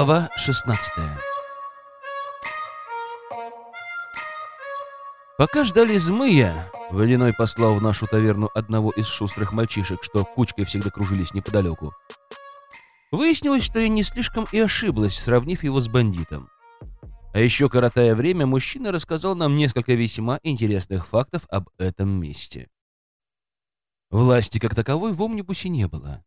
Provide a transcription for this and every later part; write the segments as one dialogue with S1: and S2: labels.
S1: Глава 16 Пока ждали змыя, Водяной послал в нашу таверну одного из шустрых мальчишек, что кучкой всегда кружились неподалеку. Выяснилось, что я не слишком и ошиблась, сравнив его с бандитом. А еще, коротая время, мужчина рассказал нам несколько весьма интересных фактов об этом месте. Власти как таковой в Омнибусе не было.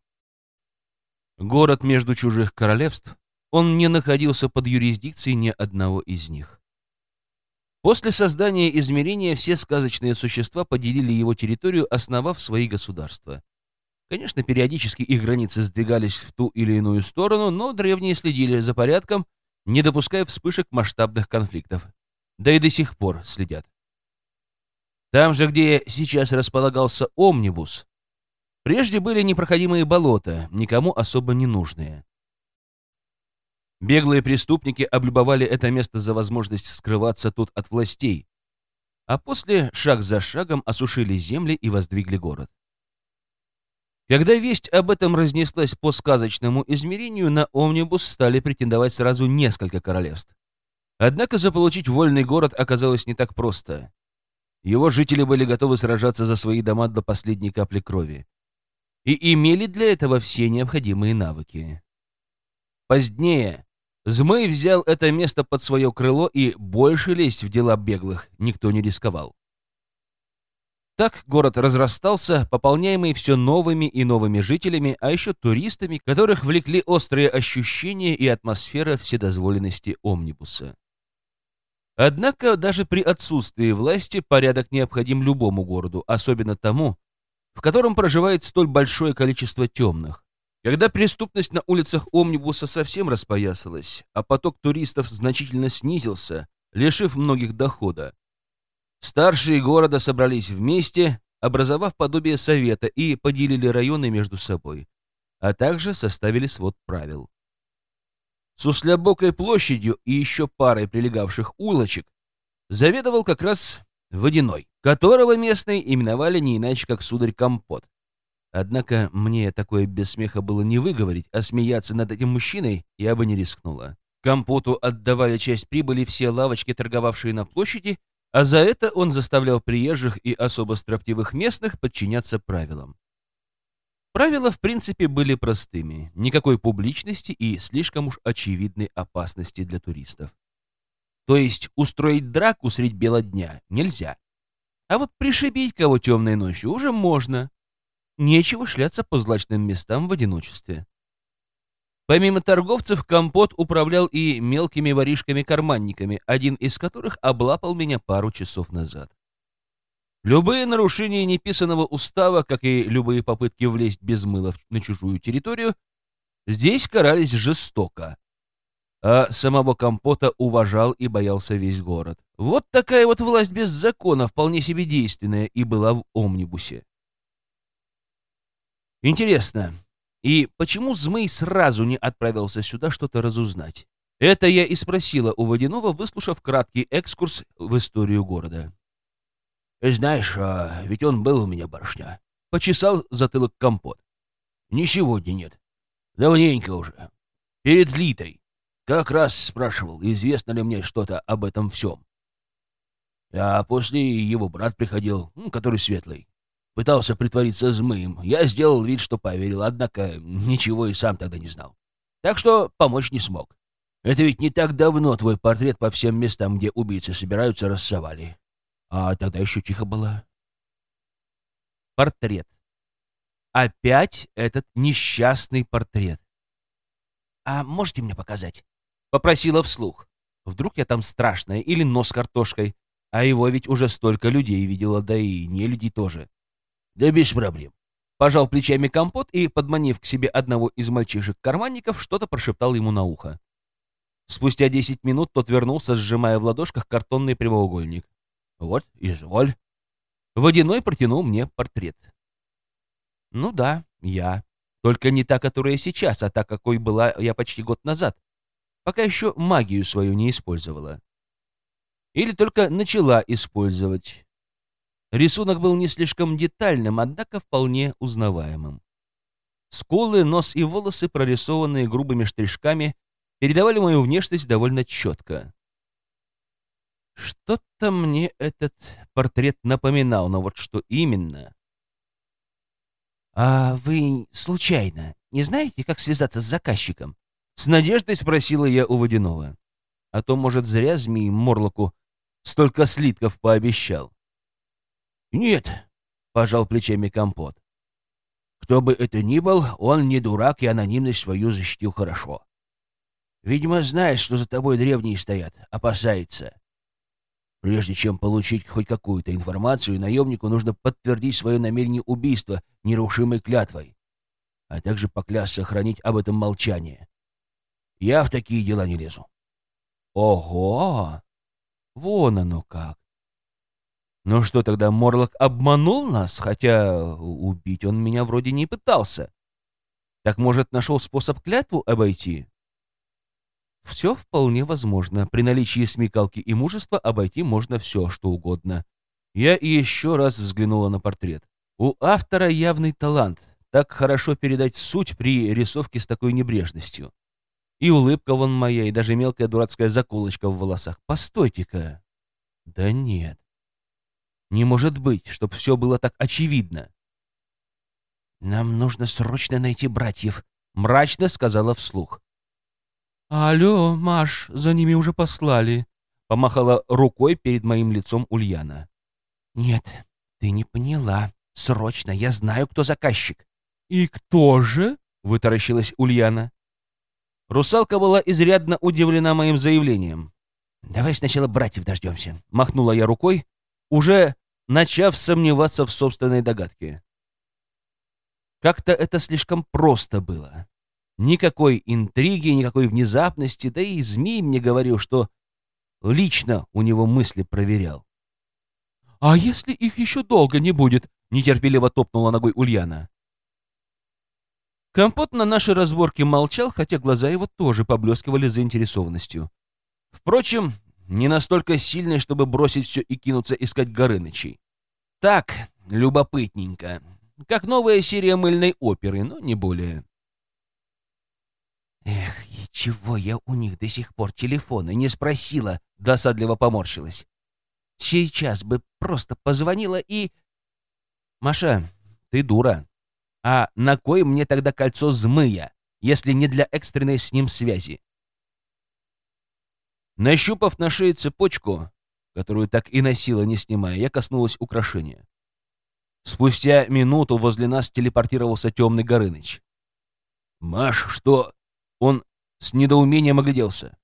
S1: Город между чужих королевств, он не находился под юрисдикцией ни одного из них. После создания измерения все сказочные существа поделили его территорию, основав свои государства. Конечно, периодически их границы сдвигались в ту или иную сторону, но древние следили за порядком, не допуская вспышек масштабных конфликтов. Да и до сих пор следят. Там же, где сейчас располагался Омнибус, прежде были непроходимые болота, никому особо не нужные. Беглые преступники облюбовали это место за возможность скрываться тут от властей, а после шаг за шагом осушили земли и воздвигли город. Когда весть об этом разнеслась по сказочному измерению, на Омнибус стали претендовать сразу несколько королевств. Однако заполучить вольный город оказалось не так просто. Его жители были готовы сражаться за свои дома до последней капли крови и имели для этого все необходимые навыки. Позднее Змей взял это место под свое крыло, и больше лезть в дела беглых никто не рисковал. Так город разрастался, пополняемый все новыми и новыми жителями, а еще туристами, которых влекли острые ощущения и атмосфера вседозволенности омнибуса. Однако даже при отсутствии власти порядок необходим любому городу, особенно тому, в котором проживает столь большое количество темных. Когда преступность на улицах Омнибуса совсем распоясалась, а поток туристов значительно снизился, лишив многих дохода, старшие города собрались вместе, образовав подобие совета и поделили районы между собой, а также составили свод правил. С Услябокой площадью и еще парой прилегавших улочек заведовал как раз Водяной, которого местные именовали не иначе, как Сударь Компот. Однако мне такое без смеха было не выговорить, а смеяться над этим мужчиной я бы не рискнула. Компоту отдавали часть прибыли все лавочки, торговавшие на площади, а за это он заставлял приезжих и особо строптивых местных подчиняться правилам. Правила, в принципе, были простыми. Никакой публичности и слишком уж очевидной опасности для туристов. То есть устроить драку средь бела дня нельзя. А вот пришибить кого темной ночью уже можно. Нечего шляться по злачным местам в одиночестве. Помимо торговцев, Компот управлял и мелкими воришками-карманниками, один из которых облапал меня пару часов назад. Любые нарушения неписанного устава, как и любые попытки влезть без мыла на чужую территорию, здесь карались жестоко. А самого Компота уважал и боялся весь город. Вот такая вот власть без закона, вполне себе действенная, и была в Омнибусе. Интересно, и почему Змей сразу не отправился сюда что-то разузнать? Это я и спросила у Водянова, выслушав краткий экскурс в историю города.
S2: «Знаешь, а ведь он был у меня, барышня», — почесал затылок компот. «Не сегодня нет. Давненько уже. Перед Литой. Как раз спрашивал, известно ли мне что-то об этом всем. А после его брат приходил, который светлый. Пытался притвориться змыем. Я сделал вид, что поверил, однако ничего и сам тогда не знал. Так что помочь не смог. Это ведь не так давно твой портрет по всем местам, где убийцы собираются, рассовали. А тогда еще тихо было.
S1: Портрет. Опять этот несчастный портрет. «А можете мне показать?» — попросила вслух. Вдруг я там страшная или нос картошкой, а его ведь уже столько людей видела, да и не людей тоже.
S2: Да без проблем.
S1: Пожал плечами компот и, подманив к себе одного из мальчишек-карманников, что-то прошептал ему на ухо. Спустя десять минут тот вернулся, сжимая в ладошках картонный прямоугольник. «Вот, изволь». Водяной протянул мне портрет. «Ну да, я. Только не та, которая сейчас, а та, какой была я почти год назад, пока еще магию свою не использовала. Или только начала использовать. Рисунок был не слишком детальным, однако вполне узнаваемым. Скулы, нос и волосы, прорисованные грубыми штришками, передавали мою внешность довольно четко. Что-то мне этот портрет напоминал, но вот что именно?
S2: «А вы, случайно, не знаете, как связаться с заказчиком?»
S1: С надеждой спросила я у Водянова. А то, может, зря змеи Морлоку столько слитков пообещал.
S2: «Нет», — пожал плечами компот. «Кто бы это ни был, он не дурак и анонимность свою защитил хорошо. Видимо, знает, что за тобой древние стоят, опасается. Прежде чем получить хоть какую-то информацию, наемнику нужно подтвердить свое намерение убийства нерушимой клятвой, а также поклясться хранить об этом молчание. Я в такие дела не лезу.
S1: Ого! Вон оно как. Ну что тогда, Морлок обманул нас, хотя убить он меня вроде не пытался. Так, может, нашел способ клятву обойти? Все вполне возможно. При наличии смекалки и мужества обойти можно все, что угодно. Я еще раз взглянула на портрет. У автора явный талант. Так хорошо передать суть при рисовке с такой небрежностью. И улыбка вон моя, и даже мелкая дурацкая заколочка в волосах. Постойте-ка. Да нет. Не может быть, чтобы все было так очевидно.
S2: «Нам нужно срочно найти братьев», —
S1: мрачно сказала вслух. «Алло, Маш, за ними уже послали», — помахала рукой перед моим лицом Ульяна.
S2: «Нет, ты не поняла. Срочно, я знаю, кто заказчик».
S1: «И кто же?» — вытаращилась Ульяна. Русалка была изрядно удивлена моим заявлением.
S2: «Давай сначала братьев дождемся», —
S1: махнула я рукой, уже начав сомневаться в собственной догадке. Как-то это слишком просто было. Никакой интриги, никакой внезапности, да и змей мне говорил, что лично у него мысли проверял. «А если их еще долго не будет?» — нетерпеливо топнула ногой Ульяна. Компот на нашей разборке молчал, хотя глаза его тоже поблескивали заинтересованностью. Впрочем, не настолько сильной, чтобы бросить все и кинуться искать Горынычей. Так, любопытненько. Как новая серия мыльной оперы, но не более.
S2: Эх, и чего я у них до сих пор телефона не спросила, досадливо поморщилась. Сейчас бы просто позвонила и...
S1: Маша, ты дура. А на кой мне тогда кольцо змыя, если не для экстренной с ним связи? Нащупав на шее цепочку, которую так и носила, не снимая, я коснулась украшения. Спустя минуту возле нас телепортировался темный Горыныч.
S2: «Маш, что?»
S1: Он с недоумением огляделся.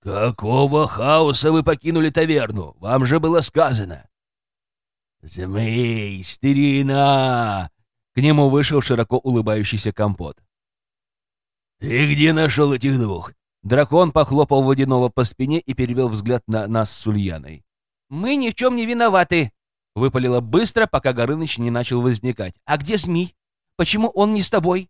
S2: «Какого хаоса вы покинули таверну? Вам же было сказано!» «Змей, старина!»
S1: К нему вышел широко улыбающийся компот.
S2: «Ты где нашел этих двух?»
S1: Дракон похлопал водяного по спине и перевел взгляд на нас с Ульяной.
S2: «Мы ни в чем не виноваты!»
S1: Выпалила быстро, пока Горыныч не начал возникать.
S2: «А где змей? Почему он не с тобой?»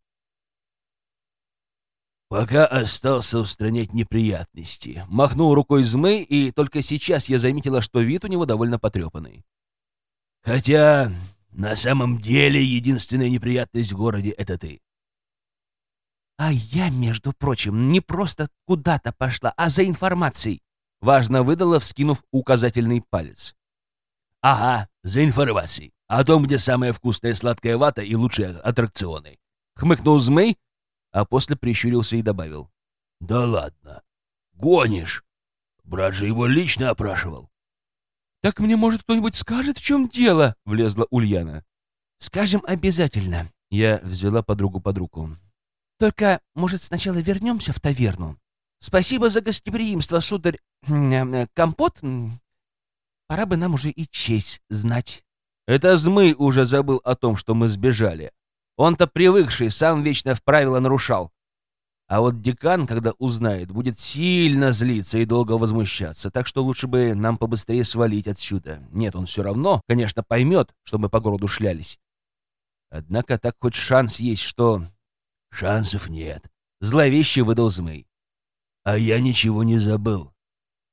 S2: «Пока остался устранять неприятности».
S1: Махнул рукой змей, и только сейчас я заметила, что вид у него довольно потрепанный.
S2: «Хотя на самом деле, единственная неприятность в городе — это ты. А я, между прочим, не просто куда-то пошла, а за информацией.
S1: Важно выдала, вскинув указательный палец.
S2: Ага, за информацией. О том, где самая вкусная сладкая вата и лучшие аттракционы.
S1: Хмыкнул Змей, а после прищурился и добавил.
S2: Да ладно. Гонишь. Брат же его лично опрашивал.
S1: «Так мне, может, кто-нибудь скажет, в чем дело?» — влезла Ульяна.
S2: «Скажем обязательно».
S1: Я взяла подругу под руку.
S2: «Только, может, сначала вернемся в таверну? Спасибо за гостеприимство, сударь. Э, компот? Пора бы нам уже и честь знать».
S1: Это Змый уже забыл о том, что мы сбежали. Он-то привыкший, сам вечно в правила нарушал. А вот декан, когда узнает, будет сильно злиться и долго возмущаться, так что лучше бы нам побыстрее свалить отсюда. Нет, он все равно, конечно, поймет, что мы по городу шлялись. Однако так хоть шанс есть, что...
S2: Шансов нет.
S1: Зловеще выдал Змей.
S2: А я ничего не забыл.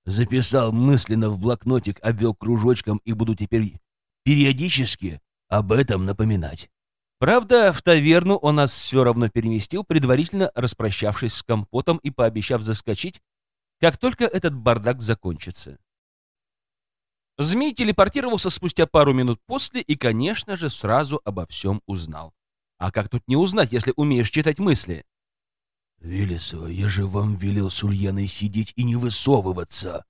S2: Записал мысленно в блокнотик, обвел кружочком и буду теперь периодически об этом напоминать.
S1: Правда, в таверну он нас все равно переместил, предварительно распрощавшись с компотом и пообещав заскочить, как только этот бардак закончится. Змей телепортировался спустя пару минут после и, конечно же, сразу обо всем узнал. А как тут не узнать, если умеешь читать мысли?
S2: «Велесова, я же вам велел с Ульяной сидеть и не высовываться!»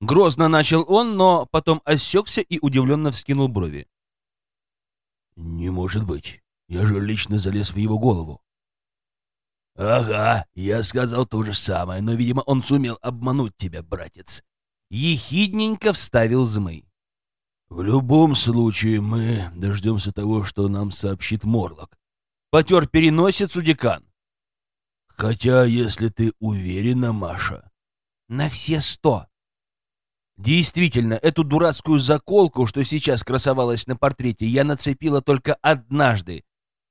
S1: Грозно начал он, но потом осекся и удивленно вскинул брови.
S2: «Не может быть. Я же лично залез в его голову». «Ага, я сказал то же самое, но, видимо, он сумел обмануть тебя, братец».
S1: Ехидненько вставил Змей.
S2: «В любом случае, мы дождемся того, что нам сообщит Морлок».
S1: Потер переносицу декан.
S2: Хотя, если ты уверена, Маша...
S1: На все сто. Действительно, эту дурацкую заколку, что сейчас красовалась на портрете, я нацепила только однажды,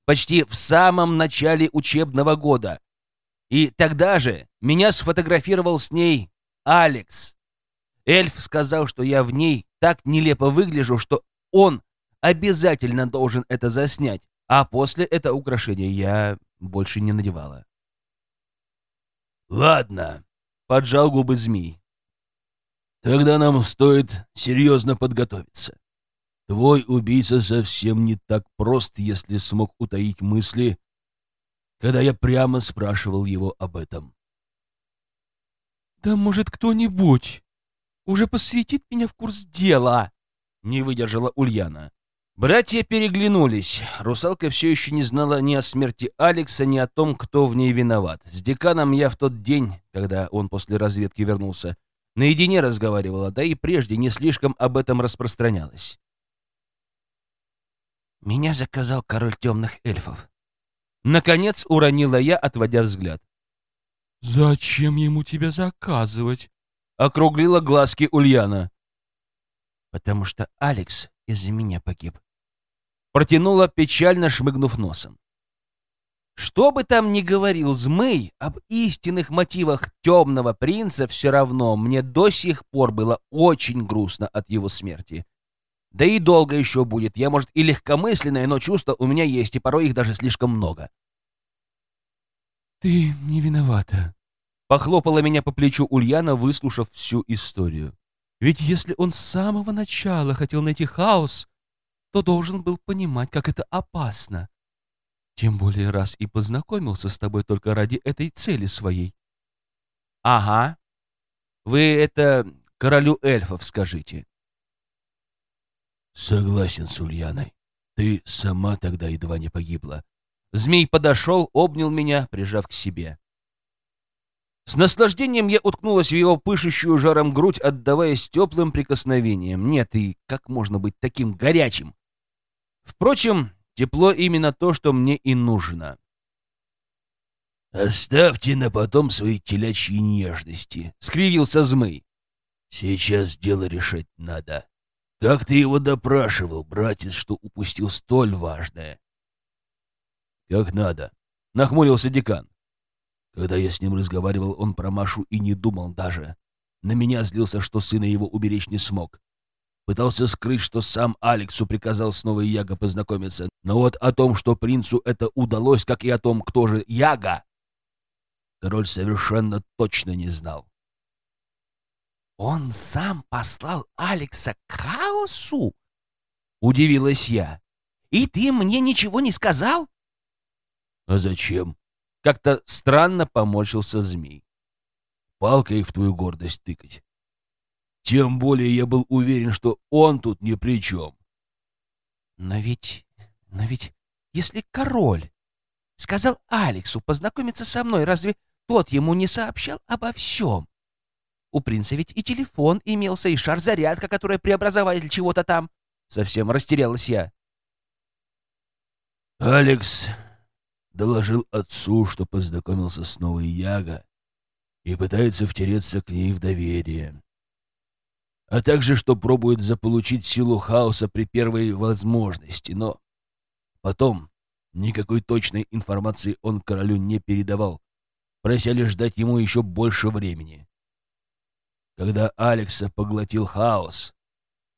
S1: почти в самом начале учебного года. И тогда же меня сфотографировал с ней Алекс. Эльф сказал, что я в ней так нелепо выгляжу, что он обязательно должен это заснять, а после это украшение я больше не надевала.
S2: «Ладно», —
S1: поджал губы змей.
S2: «Тогда нам стоит серьезно подготовиться. Твой убийца совсем не так прост, если смог утаить мысли, когда я прямо спрашивал его об этом».
S1: «Да может кто-нибудь уже посвятит меня в курс дела?» — не выдержала Ульяна. Братья переглянулись. Русалка все еще не знала ни о смерти Алекса, ни о том, кто в ней виноват. С деканом я в тот день, когда он после разведки вернулся, наедине разговаривала, да и прежде не слишком об этом распространялась. «Меня заказал король темных эльфов». Наконец уронила я, отводя взгляд.
S3: «Зачем ему тебя заказывать?»
S1: — округлила глазки Ульяна.
S3: «Потому что Алекс из-за меня погиб
S1: протянула, печально шмыгнув носом. Что бы там ни говорил Змей, об истинных мотивах темного принца все равно мне до сих пор было очень грустно от его смерти. Да и долго еще будет. Я, может, и легкомысленная, но чувства у меня есть, и порой их даже слишком много.
S3: «Ты не виновата», —
S1: похлопала меня по плечу Ульяна, выслушав всю историю.
S3: «Ведь если он с самого начала хотел найти хаос, то должен был понимать, как это опасно. Тем более раз и познакомился с тобой только ради этой цели своей.
S1: — Ага. Вы это королю эльфов скажите.
S2: — Согласен с Ульяной. Ты сама тогда едва не погибла.
S1: Змей подошел, обнял меня, прижав к себе. С наслаждением я уткнулась в его пышущую жаром грудь, отдаваясь теплым прикосновением. Нет, и как можно быть таким горячим? Впрочем, тепло именно то, что мне и нужно.
S2: «Оставьте на потом свои телячьи нежности», — скривился Змый. «Сейчас дело решать надо. Как ты его допрашивал, братец, что упустил столь важное?» «Как надо», — нахмурился декан. Когда я с ним разговаривал, он про Машу и не думал даже. На меня злился, что сына его уберечь не смог. Пытался скрыть, что сам Алексу приказал с новой Яго познакомиться. Но вот о том, что принцу это удалось, как и о том, кто же Яга, король совершенно точно не знал.
S1: «Он сам послал Алекса к хаосу?» — удивилась я. «И ты мне ничего не сказал?»
S2: «А зачем?»
S1: — как-то странно поморщился змей.
S2: «Палкой в твою гордость тыкать. Тем более я был уверен, что он тут ни при чем.
S1: Но ведь... но ведь... Если король сказал Алексу познакомиться со мной, разве тот ему не сообщал обо всем? У принца ведь и телефон имелся, и шар-зарядка, которая преобразователь чего-то там. Совсем растерялась я.
S2: Алекс доложил отцу, что познакомился с новой Яго и пытается втереться к ней в доверие а также что пробует заполучить силу хаоса при первой возможности, но потом никакой точной информации он королю не передавал, прося лишь дать ему еще больше времени. Когда Алекса поглотил хаос,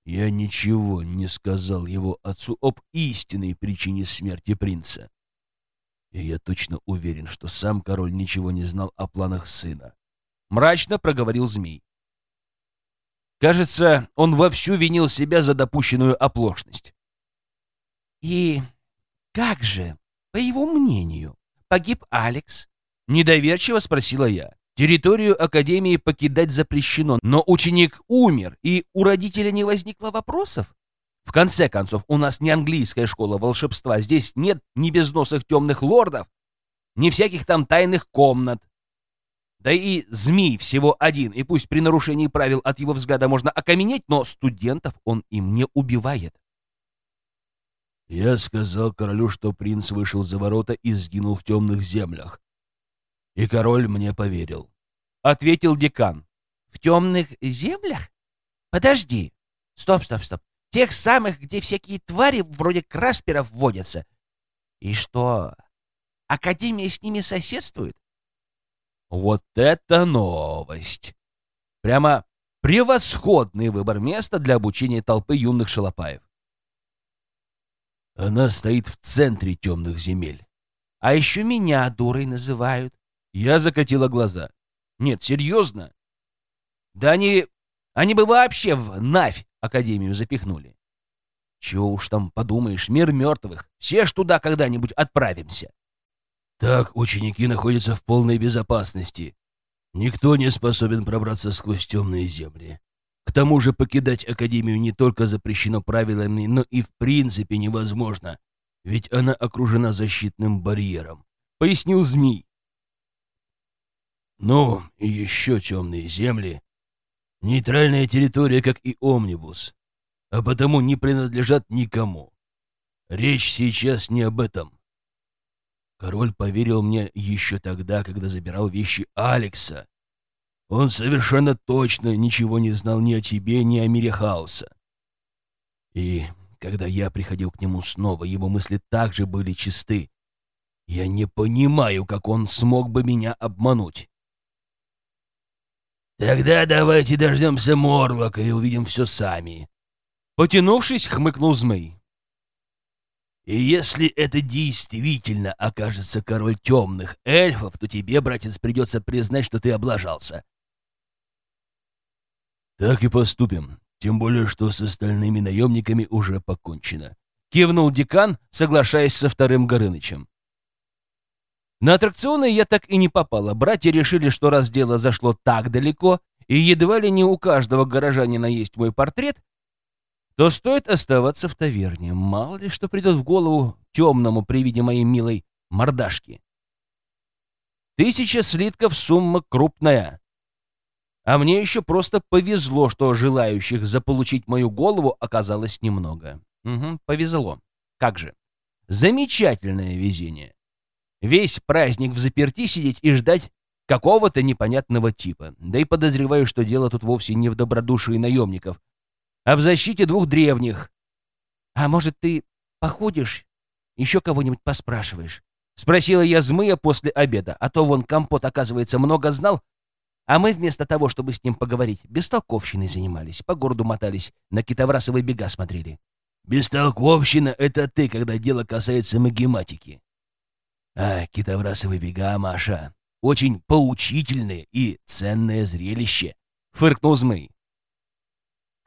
S2: Я ничего не сказал его отцу об истинной причине смерти принца. И я точно уверен, что сам король ничего не знал о планах сына.
S1: Мрачно проговорил змей. Кажется, он вовсю винил себя за допущенную оплошность. «И как же, по его мнению, погиб Алекс?» — недоверчиво спросила я. Территорию Академии покидать запрещено, но ученик умер, и у родителя не возникло вопросов. В конце концов, у нас не английская школа волшебства, здесь нет ни безносых темных лордов, ни всяких там тайных комнат. Да и змей всего один, и пусть при нарушении правил от его взгляда можно окаменеть, но студентов он им не убивает.
S2: Я сказал королю, что принц вышел за ворота и сгинул в темных землях. И король мне поверил.
S1: Ответил декан.
S3: В темных землях? Подожди. Стоп, стоп, стоп. Тех самых, где всякие твари вроде красперов водятся. И что, Академия с ними соседствует?
S1: Вот это новость! Прямо превосходный выбор места для обучения толпы юных шалопаев.
S2: Она стоит в центре темных земель.
S3: А еще меня дурой называют.
S1: Я закатила глаза. Нет, серьезно? Да они... Они бы вообще в Навь Академию запихнули. Чего уж там подумаешь, мир мертвых. Все ж туда когда-нибудь отправимся.
S2: Так ученики находятся в полной безопасности. Никто не способен пробраться сквозь темные земли. К тому же покидать Академию не только запрещено правилами, но и в принципе невозможно, ведь она окружена защитным барьером, — пояснил Змей. Ну, и еще темные земли. Нейтральная территория, как и Омнибус, а потому не принадлежат никому. Речь сейчас не об этом. Король поверил мне еще тогда, когда забирал вещи Алекса, он совершенно точно ничего не знал ни о тебе, ни о мире хаоса. И когда я приходил к нему снова, его мысли также были чисты. Я не понимаю, как он смог бы меня обмануть. Тогда давайте дождемся Морлока и увидим все сами.
S1: Потянувшись, хмыкнул Змей.
S2: И если это действительно окажется король темных эльфов, то тебе, братец, придется признать, что ты облажался. «Так и поступим, тем более, что с остальными наемниками уже покончено», — кивнул декан, соглашаясь со вторым Горынычем.
S1: На аттракционы я так и не попала. Братья решили, что раз дело зашло так далеко, и едва ли не у каждого горожанина есть мой портрет, то стоит оставаться в таверне. Мало ли что придет в голову темному при виде моей милой мордашки. Тысяча слитков сумма крупная. А мне еще просто повезло, что желающих заполучить мою голову оказалось немного. Угу, повезло. Как же. Замечательное везение. Весь праздник в заперти сидеть и ждать какого-то непонятного типа. Да и подозреваю, что дело тут вовсе не в добродушии наемников, а в защите двух древних.
S3: А может, ты походишь, еще кого-нибудь поспрашиваешь?
S1: Спросила я змея после обеда, а то вон компот, оказывается, много знал, а мы вместо того, чтобы с ним поговорить, бестолковщиной занимались, по городу мотались, на китоврасовые бега смотрели.
S2: Бестолковщина — это ты, когда дело касается магематики. А китоврасовые бега, Маша, очень поучительное и ценное зрелище, — фыркнул Змей.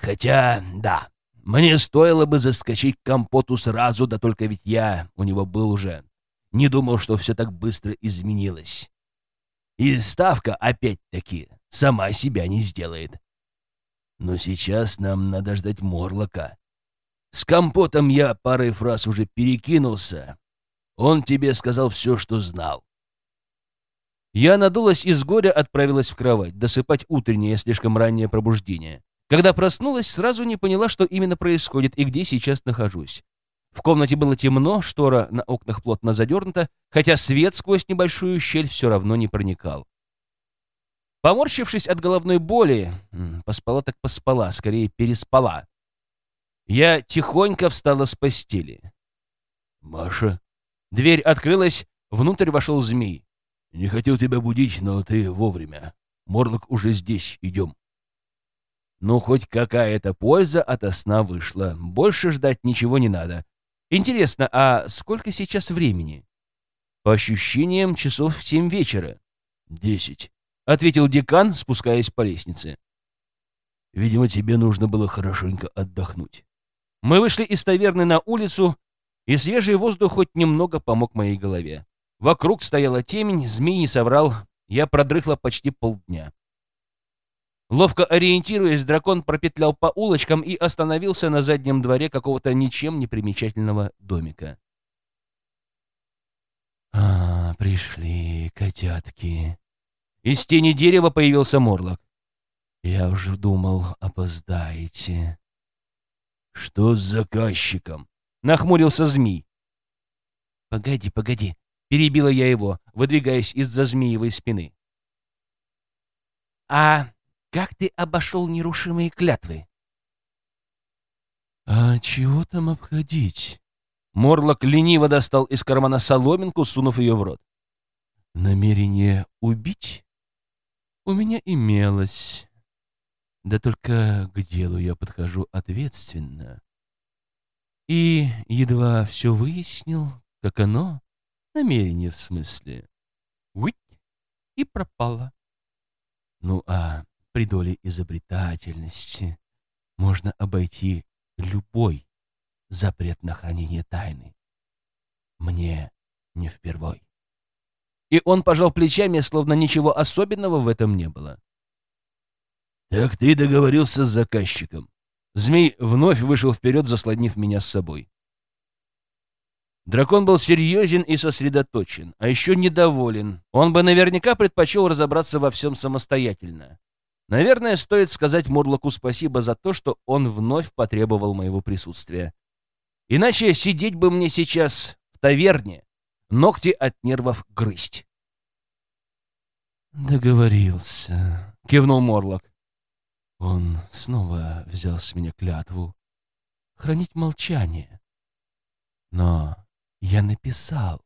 S2: Хотя, да, мне стоило бы заскочить к компоту сразу, да только ведь я у него был уже. Не думал, что все так быстро изменилось. И ставка, опять-таки, сама себя не сделает. Но сейчас нам надо ждать Морлока. С компотом я парой фраз уже перекинулся. Он тебе сказал все, что знал.
S1: Я надулась и с горя отправилась в кровать, досыпать утреннее слишком раннее пробуждение. Когда проснулась, сразу не поняла, что именно происходит и где сейчас нахожусь. В комнате было темно, штора на окнах плотно задернута, хотя свет сквозь небольшую щель все равно не проникал. Поморщившись от головной боли, поспала так поспала, скорее переспала, я тихонько встала с постели.
S2: «Маша?»
S1: Дверь открылась, внутрь вошел змей.
S2: «Не хотел тебя будить, но ты вовремя. Морлок уже здесь, идем».
S1: Ну, хоть какая-то польза от сна вышла. Больше ждать ничего не надо. Интересно, а сколько сейчас времени? По ощущениям, часов в семь вечера.
S2: Десять, —
S1: ответил декан, спускаясь по лестнице.
S2: Видимо, тебе нужно было хорошенько отдохнуть.
S1: Мы вышли из таверны на улицу, и свежий воздух хоть немного помог моей голове. Вокруг стояла темень, змей не соврал, я продрыхла почти полдня. Ловко ориентируясь, дракон пропетлял по улочкам и остановился на заднем дворе какого-то ничем не примечательного домика.
S3: «А, пришли котятки».
S1: Из тени дерева появился Морлок.
S3: «Я уже думал, опоздаете».
S2: «Что с заказчиком?»
S1: — нахмурился змей.
S3: «Погоди, погоди», —
S1: перебила я его, выдвигаясь из-за змеевой спины.
S3: «А как ты обошел нерушимые клятвы?
S2: А чего там обходить?
S1: Морлок лениво достал из кармана соломинку, сунув ее в рот.
S2: Намерение убить у меня имелось. Да только к делу я подхожу ответственно. И едва все выяснил, как оно, намерение в смысле, выть и пропало. Ну а при доле изобретательности можно обойти любой запрет на хранение тайны. Мне не впервой.
S1: И он пожал плечами, словно ничего особенного в этом не было.
S2: «Так ты договорился с заказчиком».
S1: Змей вновь вышел вперед, заслонив меня с собой. Дракон был серьезен и сосредоточен, а еще недоволен. Он бы наверняка предпочел разобраться во всем самостоятельно. Наверное, стоит сказать Морлоку спасибо за то, что он вновь потребовал моего присутствия. Иначе сидеть бы мне сейчас в таверне, ногти от нервов грызть.
S2: «Договорился», —
S1: кивнул Морлок.
S2: Он снова взял с меня клятву хранить молчание. Но я написал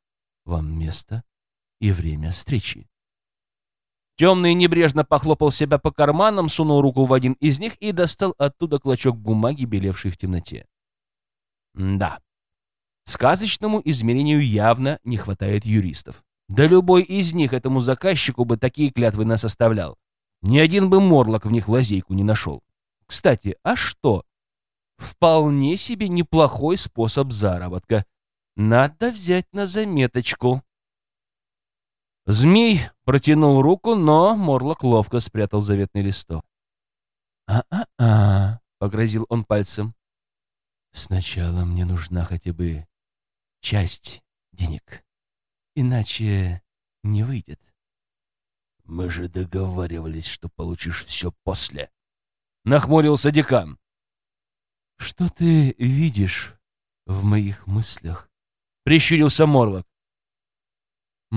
S2: вам место и время встречи.
S1: Темный небрежно похлопал себя по карманам, сунул руку в один из них и достал оттуда клочок бумаги, белевший в темноте. да, сказочному измерению явно не хватает юристов. Да любой из них этому заказчику бы такие клятвы нас оставлял. Ни один бы Морлок в них лазейку не нашел. Кстати, а что? Вполне себе неплохой способ заработка. Надо взять на заметочку. Змей протянул руку, но Морлок ловко спрятал заветный листок.
S2: «А-а-а», —
S1: погрозил он пальцем.
S2: «Сначала мне нужна хотя бы часть денег, иначе не выйдет». «Мы же договаривались, что получишь все после», — нахмурился декан. «Что ты видишь в моих мыслях?» — прищурился Морлок.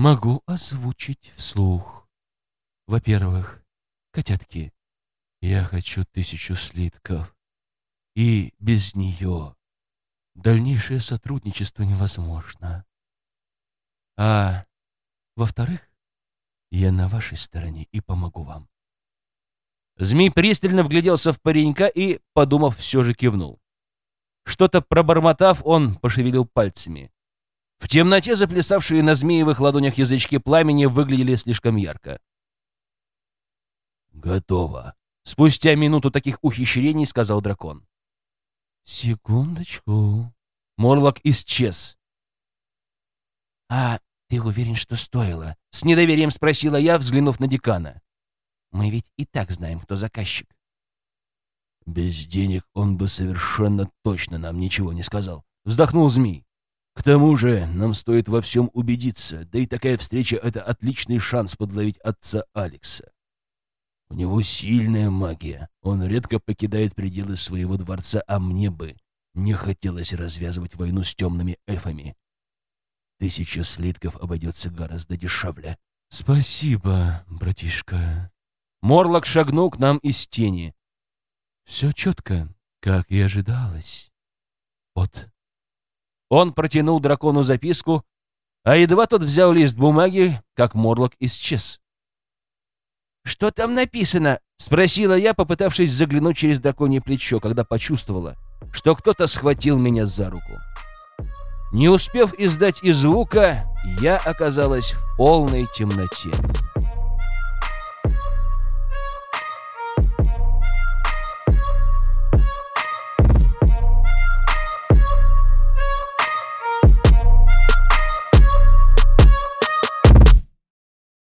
S2: Могу озвучить вслух. Во-первых, котятки, я хочу тысячу слитков. И без нее дальнейшее сотрудничество невозможно. А во-вторых, я на вашей стороне и помогу вам.
S1: Змей пристально вгляделся в паренька и, подумав, все же кивнул. Что-то пробормотав, он пошевелил пальцами. В темноте заплясавшие на змеевых ладонях язычки пламени выглядели слишком ярко.
S2: «Готово», —
S1: спустя минуту таких ухищрений сказал дракон.
S2: «Секундочку».
S1: Морлок исчез.
S3: «А ты уверен, что стоило?»
S1: — с недоверием спросила я, взглянув на декана.
S3: «Мы ведь и так знаем, кто заказчик».
S2: «Без денег он бы совершенно точно нам ничего не сказал», — вздохнул змей. К тому же нам стоит во всем убедиться, да и такая встреча — это отличный шанс подловить отца Алекса. У него сильная магия, он редко покидает пределы своего дворца, а мне бы не хотелось развязывать войну с темными эльфами. Тысяча слитков обойдется гораздо дешевле. — Спасибо, братишка.
S1: Морлок шагнул к нам из тени.
S2: — Все четко, как и ожидалось. Вот
S1: он протянул дракону записку, а едва тот взял лист бумаги, как Морлок исчез.
S3: «Что там написано?»
S1: Спросила я, попытавшись заглянуть через драконье плечо, когда почувствовала, что кто-то схватил меня за руку. Не успев издать и звука, я оказалась в полной темноте.